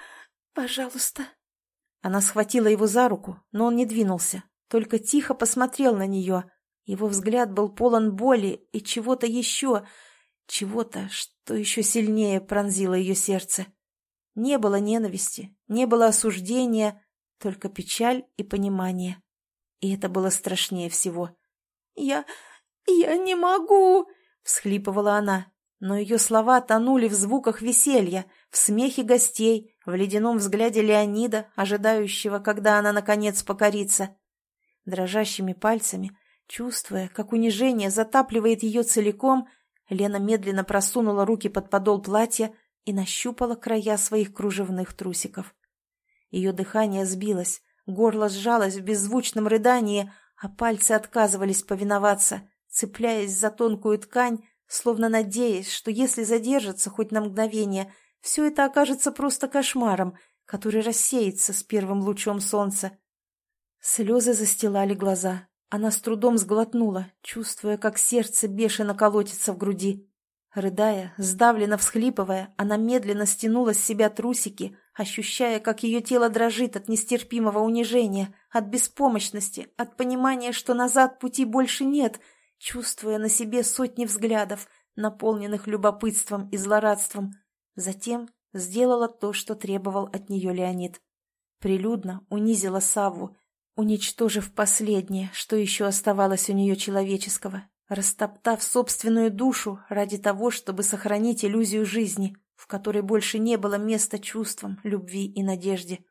пожалуйста». Она схватила его за руку, но он не двинулся, только тихо посмотрел на нее. Его взгляд был полон боли и чего-то еще, чего-то, что еще сильнее пронзило ее сердце. Не было ненависти, не было осуждения, только печаль и понимание. И это было страшнее всего. «Я... я не могу!» — всхлипывала она. Но ее слова тонули в звуках веселья, в смехе гостей, в ледяном взгляде Леонида, ожидающего, когда она, наконец, покорится. Дрожащими пальцами, чувствуя, как унижение затапливает ее целиком, Лена медленно просунула руки под подол платья и нащупала края своих кружевных трусиков. Ее дыхание сбилось, горло сжалось в беззвучном рыдании, а пальцы отказывались повиноваться, цепляясь за тонкую ткань, словно надеясь, что если задержится хоть на мгновение, все это окажется просто кошмаром, который рассеется с первым лучом солнца. Слезы застилали глаза. Она с трудом сглотнула, чувствуя, как сердце бешено колотится в груди. Рыдая, сдавленно всхлипывая, она медленно стянула с себя трусики, ощущая, как ее тело дрожит от нестерпимого унижения, от беспомощности, от понимания, что назад пути больше нет, чувствуя на себе сотни взглядов, наполненных любопытством и злорадством. Затем сделала то, что требовал от нее Леонид. Прилюдно унизила Савву, уничтожив последнее, что еще оставалось у нее человеческого, растоптав собственную душу ради того, чтобы сохранить иллюзию жизни, в которой больше не было места чувствам, любви и надежде.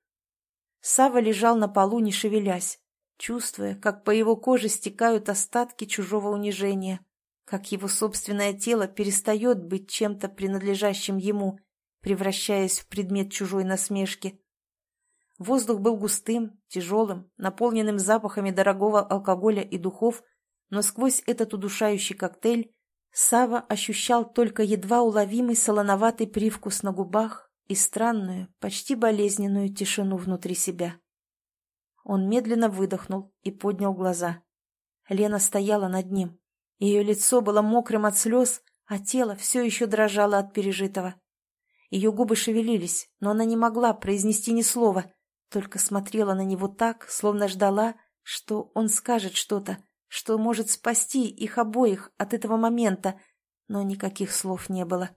Сава лежал на полу, не шевелясь, чувствуя, как по его коже стекают остатки чужого унижения, как его собственное тело перестает быть чем-то принадлежащим ему, превращаясь в предмет чужой насмешки. Воздух был густым, тяжелым, наполненным запахами дорогого алкоголя и духов, но сквозь этот удушающий коктейль Сава ощущал только едва уловимый солоноватый привкус на губах и странную, почти болезненную тишину внутри себя. Он медленно выдохнул и поднял глаза. Лена стояла над ним. Ее лицо было мокрым от слез, а тело все еще дрожало от пережитого. Ее губы шевелились, но она не могла произнести ни слова, только смотрела на него так, словно ждала, что он скажет что-то, что может спасти их обоих от этого момента, но никаких слов не было.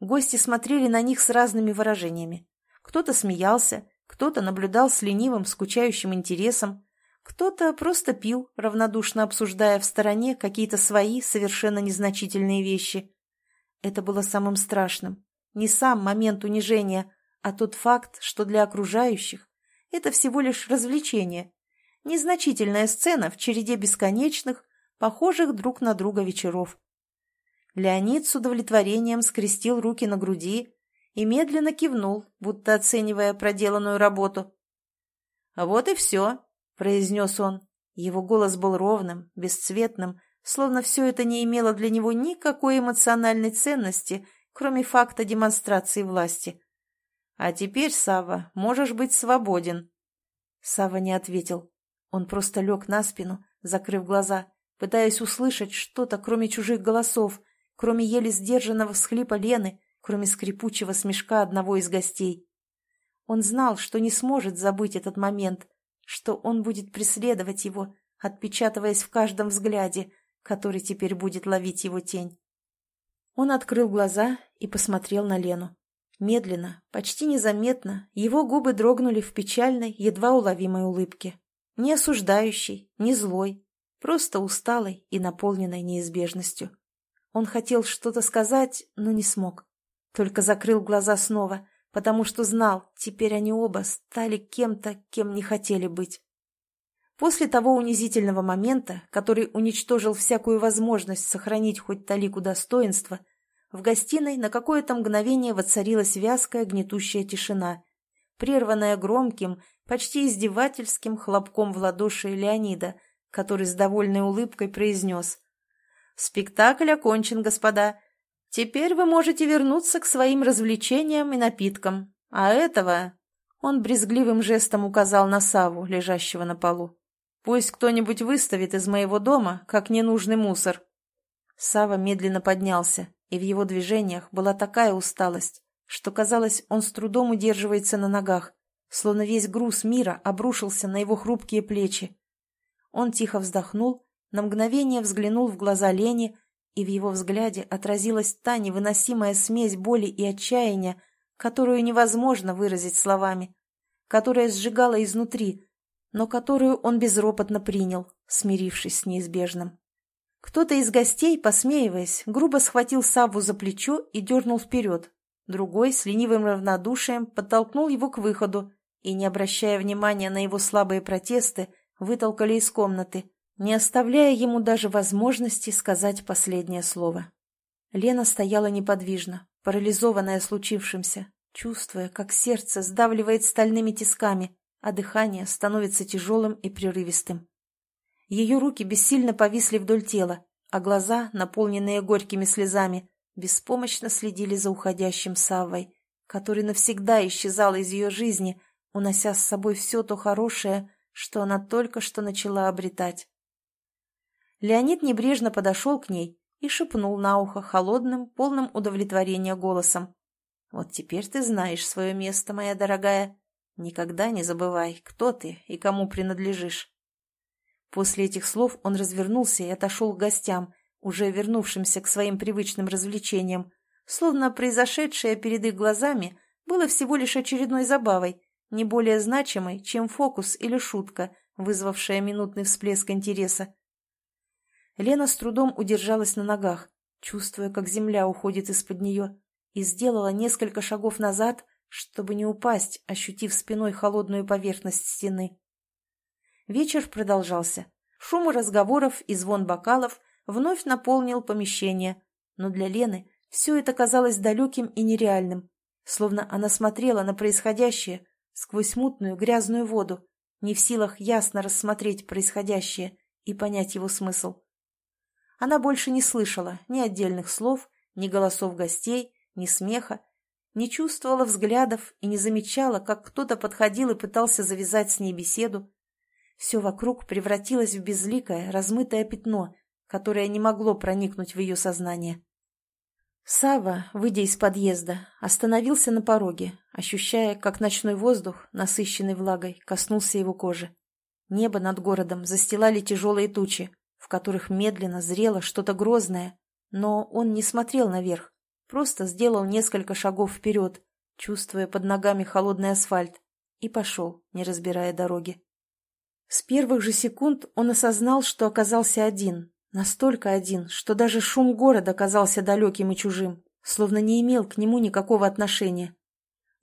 Гости смотрели на них с разными выражениями. Кто-то смеялся, кто-то наблюдал с ленивым, скучающим интересом, кто-то просто пил, равнодушно обсуждая в стороне какие-то свои совершенно незначительные вещи. Это было самым страшным. Не сам момент унижения, а тот факт, что для окружающих это всего лишь развлечение, Незначительная сцена в череде бесконечных, похожих друг на друга вечеров. Леонид с удовлетворением скрестил руки на груди и медленно кивнул, будто оценивая проделанную работу. «Вот и все», — произнес он. Его голос был ровным, бесцветным, словно все это не имело для него никакой эмоциональной ценности, кроме факта демонстрации власти. «А теперь, Сава, можешь быть свободен». Сава не ответил. Он просто лег на спину, закрыв глаза, пытаясь услышать что-то, кроме чужих голосов, кроме еле сдержанного всхлипа Лены, кроме скрипучего смешка одного из гостей. Он знал, что не сможет забыть этот момент, что он будет преследовать его, отпечатываясь в каждом взгляде, который теперь будет ловить его тень. Он открыл глаза и посмотрел на Лену. Медленно, почти незаметно, его губы дрогнули в печальной, едва уловимой улыбке. Не осуждающий, не злой, просто усталый и наполненной неизбежностью. Он хотел что-то сказать, но не смог. Только закрыл глаза снова, потому что знал, теперь они оба стали кем-то, кем не хотели быть. После того унизительного момента, который уничтожил всякую возможность сохранить хоть талику достоинства, в гостиной на какое-то мгновение воцарилась вязкая гнетущая тишина, прерванная громким, почти издевательским хлопком в ладоши Леонида, который с довольной улыбкой произнес. «Спектакль окончен, господа. Теперь вы можете вернуться к своим развлечениям и напиткам. А этого...» Он брезгливым жестом указал на Саву, лежащего на полу. «Пусть кто-нибудь выставит из моего дома, как ненужный мусор». Сава медленно поднялся, и в его движениях была такая усталость, что, казалось, он с трудом удерживается на ногах, словно весь груз мира обрушился на его хрупкие плечи. Он тихо вздохнул, на мгновение взглянул в глаза Лени, и в его взгляде отразилась та невыносимая смесь боли и отчаяния, которую невозможно выразить словами, которая сжигала изнутри, но которую он безропотно принял, смирившись с неизбежным. Кто-то из гостей, посмеиваясь, грубо схватил Савву за плечо и дернул вперед. Другой с ленивым равнодушием подтолкнул его к выходу и, не обращая внимания на его слабые протесты, вытолкали из комнаты, не оставляя ему даже возможности сказать последнее слово. Лена стояла неподвижно, парализованная случившимся, чувствуя, как сердце сдавливает стальными тисками, а дыхание становится тяжелым и прерывистым. Ее руки бессильно повисли вдоль тела, а глаза, наполненные горькими слезами, беспомощно следили за уходящим Саввой, который навсегда исчезал из ее жизни, унося с собой все то хорошее, что она только что начала обретать. Леонид небрежно подошел к ней и шепнул на ухо холодным, полным удовлетворения голосом. «Вот теперь ты знаешь свое место, моя дорогая. Никогда не забывай, кто ты и кому принадлежишь». После этих слов он развернулся и отошел к гостям, уже вернувшимся к своим привычным развлечениям, словно произошедшее перед их глазами было всего лишь очередной забавой, не более значимой, чем фокус или шутка, вызвавшая минутный всплеск интереса. Лена с трудом удержалась на ногах, чувствуя, как земля уходит из-под нее, и сделала несколько шагов назад, чтобы не упасть, ощутив спиной холодную поверхность стены. Вечер продолжался. Шум разговоров и звон бокалов вновь наполнил помещение, но для Лены все это казалось далеким и нереальным, словно она смотрела на происходящее сквозь мутную грязную воду, не в силах ясно рассмотреть происходящее и понять его смысл. Она больше не слышала ни отдельных слов, ни голосов гостей, ни смеха, не чувствовала взглядов и не замечала, как кто-то подходил и пытался завязать с ней беседу, все вокруг превратилось в безликое, размытое пятно, которое не могло проникнуть в ее сознание. Сава, выйдя из подъезда, остановился на пороге, ощущая, как ночной воздух, насыщенный влагой, коснулся его кожи. Небо над городом застилали тяжелые тучи, которых медленно зрело что-то грозное, но он не смотрел наверх, просто сделал несколько шагов вперед, чувствуя под ногами холодный асфальт, и пошел, не разбирая дороги. С первых же секунд он осознал, что оказался один, настолько один, что даже шум города казался далеким и чужим, словно не имел к нему никакого отношения.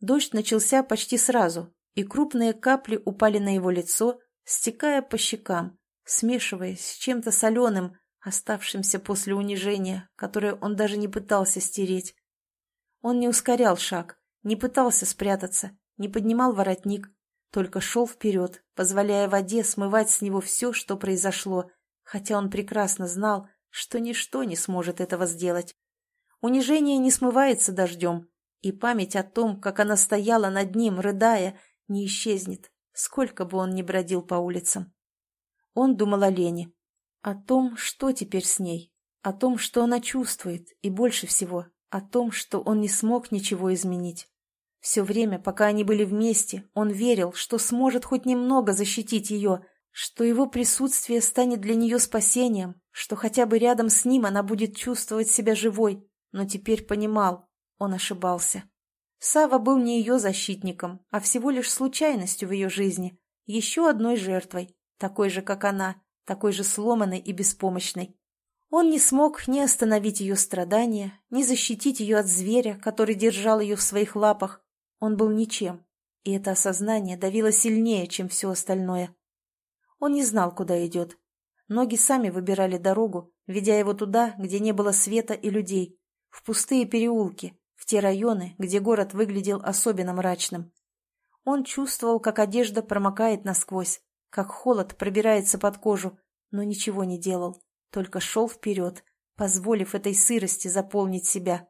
Дождь начался почти сразу, и крупные капли упали на его лицо, стекая по щекам, смешиваясь с чем-то соленым, оставшимся после унижения, которое он даже не пытался стереть. Он не ускорял шаг, не пытался спрятаться, не поднимал воротник, только шел вперед, позволяя воде смывать с него все, что произошло, хотя он прекрасно знал, что ничто не сможет этого сделать. Унижение не смывается дождем, и память о том, как она стояла над ним, рыдая, не исчезнет, сколько бы он ни бродил по улицам. Он думал о Лене, о том, что теперь с ней, о том, что она чувствует, и больше всего о том, что он не смог ничего изменить. Все время, пока они были вместе, он верил, что сможет хоть немного защитить ее, что его присутствие станет для нее спасением, что хотя бы рядом с ним она будет чувствовать себя живой, но теперь понимал, он ошибался. Сава был не ее защитником, а всего лишь случайностью в ее жизни, еще одной жертвой, такой же, как она, такой же сломанной и беспомощной. Он не смог ни остановить ее страдания, ни защитить ее от зверя, который держал ее в своих лапах, он был ничем, и это осознание давило сильнее, чем все остальное. Он не знал, куда идет. Ноги сами выбирали дорогу, ведя его туда, где не было света и людей, в пустые переулки, в те районы, где город выглядел особенно мрачным. Он чувствовал, как одежда промокает насквозь, как холод пробирается под кожу, но ничего не делал, только шел вперед, позволив этой сырости заполнить себя.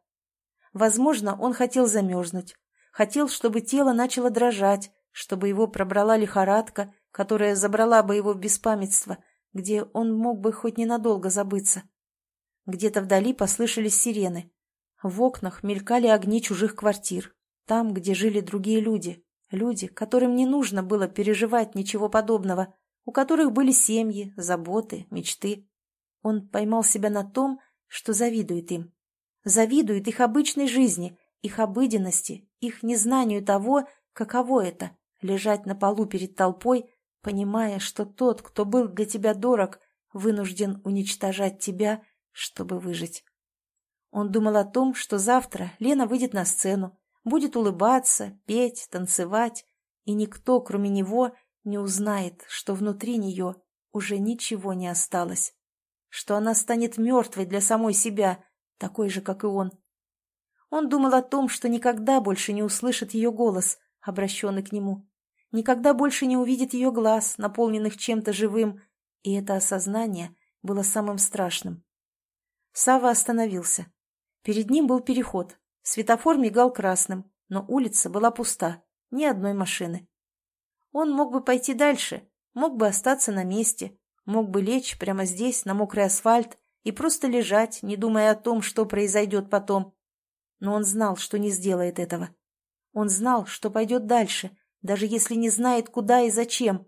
Возможно, он хотел замерзнуть, хотел, чтобы тело начало дрожать, чтобы его пробрала лихорадка, которая забрала бы его в беспамятство, где он мог бы хоть ненадолго забыться. Где-то вдали послышались сирены. В окнах мелькали огни чужих квартир, там, где жили другие люди, люди, которым не нужно было переживать ничего подобного, у которых были семьи, заботы, мечты. Он поймал себя на том, что завидует им. Завидует их обычной жизни, их обыденности, их незнанию того, каково это — лежать на полу перед толпой, понимая, что тот, кто был для тебя дорог, вынужден уничтожать тебя, чтобы выжить. Он думал о том, что завтра Лена выйдет на сцену, будет улыбаться, петь, танцевать, и никто, кроме него, не узнает, что внутри нее уже ничего не осталось, что она станет мертвой для самой себя, такой же, как и он. Он думал о том, что никогда больше не услышит ее голос, обращенный к нему, никогда больше не увидит ее глаз, наполненных чем-то живым, и это осознание было самым страшным. Сава остановился. Перед ним был переход. Светофор мигал красным, но улица была пуста, ни одной машины. Он мог бы пойти дальше, мог бы остаться на месте, мог бы лечь прямо здесь, на мокрый асфальт, и просто лежать, не думая о том, что произойдет потом. Но он знал, что не сделает этого. Он знал, что пойдет дальше, даже если не знает, куда и зачем,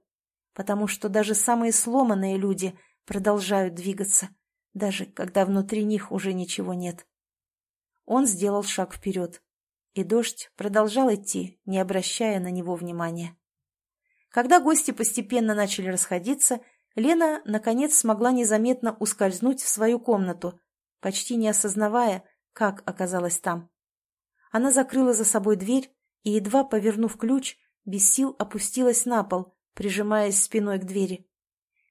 потому что даже самые сломанные люди продолжают двигаться, даже когда внутри них уже ничего нет. Он сделал шаг вперед, и дождь продолжал идти, не обращая на него внимания. Когда гости постепенно начали расходиться, Лена, наконец, смогла незаметно ускользнуть в свою комнату, почти не осознавая, как оказалась там. Она закрыла за собой дверь и, едва повернув ключ, без сил опустилась на пол, прижимаясь спиной к двери.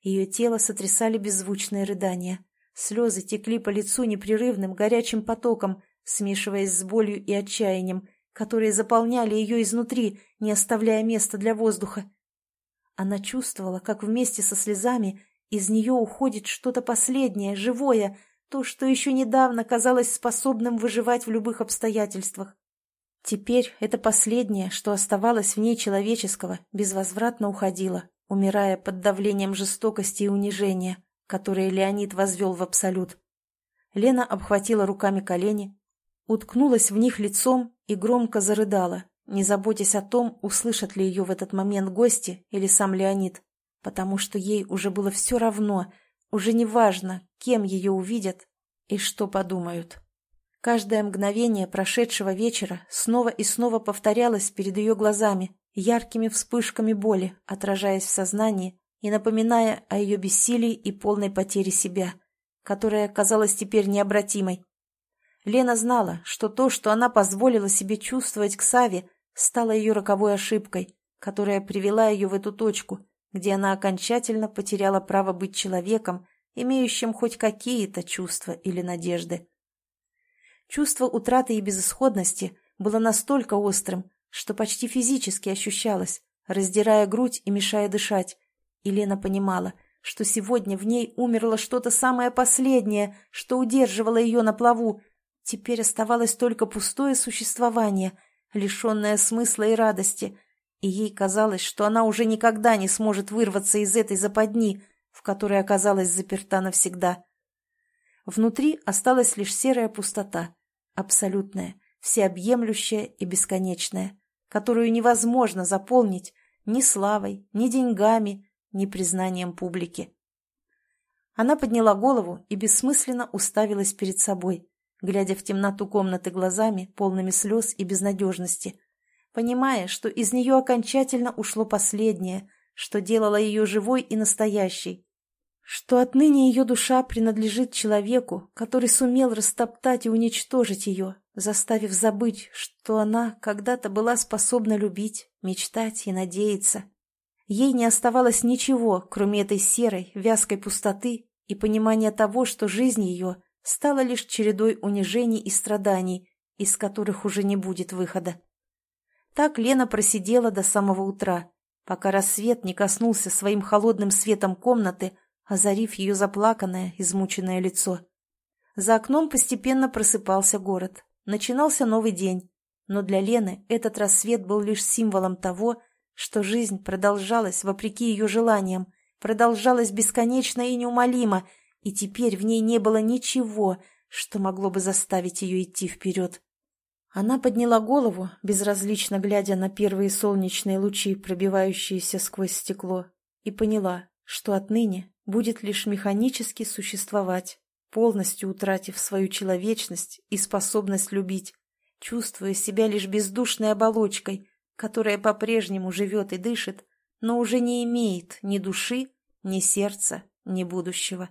Ее тело сотрясали беззвучные рыдания. Слезы текли по лицу непрерывным горячим потоком, смешиваясь с болью и отчаянием, которые заполняли ее изнутри, не оставляя места для воздуха. Она чувствовала, как вместе со слезами из нее уходит что-то последнее, живое, то, что еще недавно казалось способным выживать в любых обстоятельствах. Теперь это последнее, что оставалось в ней человеческого, безвозвратно уходило, умирая под давлением жестокости и унижения, которые Леонид возвел в абсолют. Лена обхватила руками колени, уткнулась в них лицом и громко зарыдала, не заботясь о том, услышат ли ее в этот момент гости или сам Леонид, потому что ей уже было все равно, уже не важно, кем ее увидят и что подумают. Каждое мгновение прошедшего вечера снова и снова повторялось перед ее глазами, яркими вспышками боли, отражаясь в сознании и напоминая о ее бессилии и полной потере себя, которая казалась теперь необратимой. Лена знала, что то, что она позволила себе чувствовать к Саве, стала ее роковой ошибкой, которая привела ее в эту точку, где она окончательно потеряла право быть человеком, имеющим хоть какие-то чувства или надежды. Чувство утраты и безысходности было настолько острым, что почти физически ощущалось, раздирая грудь и мешая дышать, и Лена понимала, что сегодня в ней умерло что-то самое последнее, что удерживало ее на плаву. Теперь оставалось только пустое существование — лишенная смысла и радости, и ей казалось, что она уже никогда не сможет вырваться из этой западни, в которой оказалась заперта навсегда. Внутри осталась лишь серая пустота, абсолютная, всеобъемлющая и бесконечная, которую невозможно заполнить ни славой, ни деньгами, ни признанием публики. Она подняла голову и бессмысленно уставилась перед собой, глядя в темноту комнаты глазами, полными слез и безнадежности, понимая, что из нее окончательно ушло последнее, что делало ее живой и настоящей, что отныне ее душа принадлежит человеку, который сумел растоптать и уничтожить ее, заставив забыть, что она когда-то была способна любить, мечтать и надеяться. Ей не оставалось ничего, кроме этой серой, вязкой пустоты и понимания того, что жизнь ее — стала лишь чередой унижений и страданий, из которых уже не будет выхода. Так Лена просидела до самого утра, пока рассвет не коснулся своим холодным светом комнаты, озарив ее заплаканное, измученное лицо. За окном постепенно просыпался город. Начинался новый день. Но для Лены этот рассвет был лишь символом того, что жизнь продолжалась вопреки ее желаниям, продолжалась бесконечно и неумолимо, и теперь в ней не было ничего, что могло бы заставить ее идти вперед. Она подняла голову, безразлично глядя на первые солнечные лучи, пробивающиеся сквозь стекло, и поняла, что отныне будет лишь механически существовать, полностью утратив свою человечность и способность любить, чувствуя себя лишь бездушной оболочкой, которая по-прежнему живет и дышит, но уже не имеет ни души, ни сердца, ни будущего.